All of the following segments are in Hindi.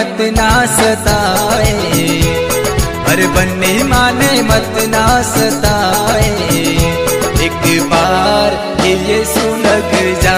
मत ना सताए हर बने माने मत ना सताए एक बार ये सुनक जा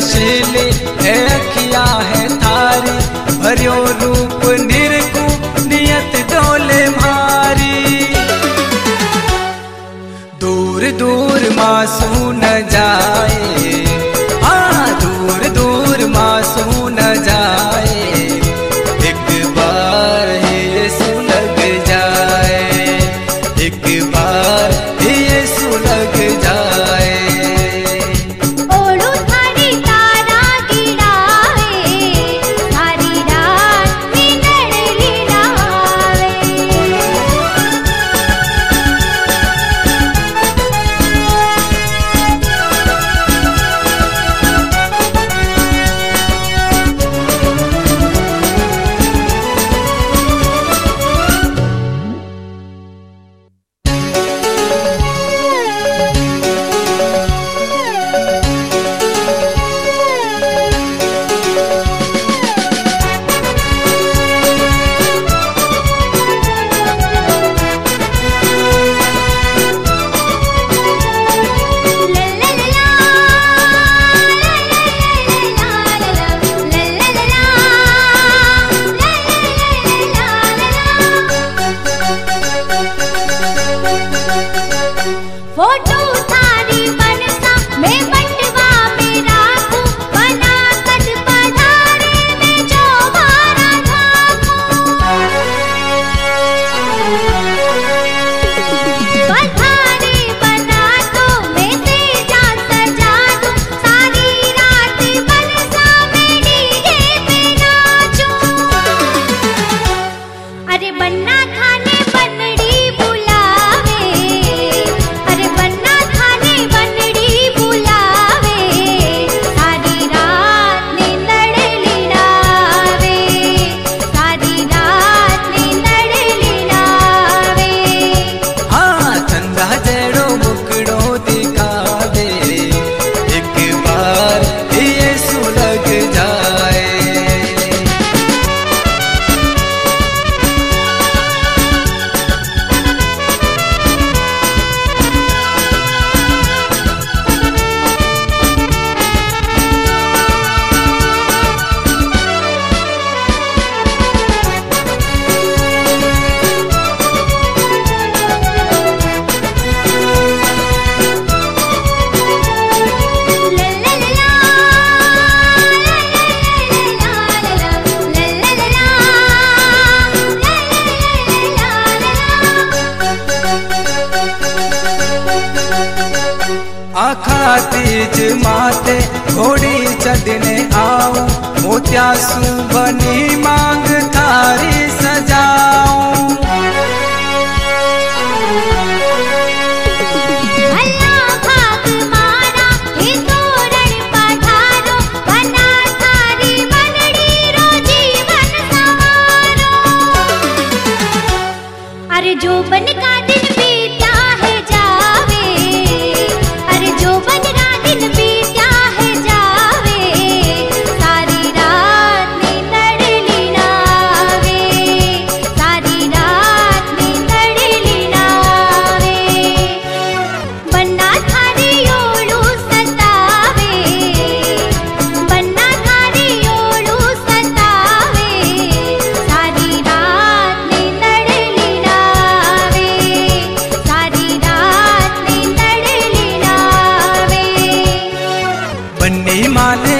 नशीली है अखिया है थारी। भरियो रूप निरकु नियत डोले मारी। दूर दूर मासू न जाए तीज माते घोड़ी चढ़ने आओ मोत्यासु बनी मांग थारी अरे जो बन का दिन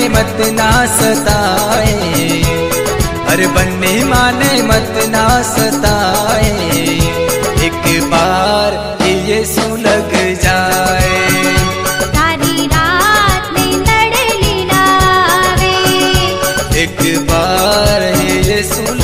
माने मत ना सताए। हर बने माने मत ना सताए। एक बार ये सुलग जाए। एक बार ये सुलग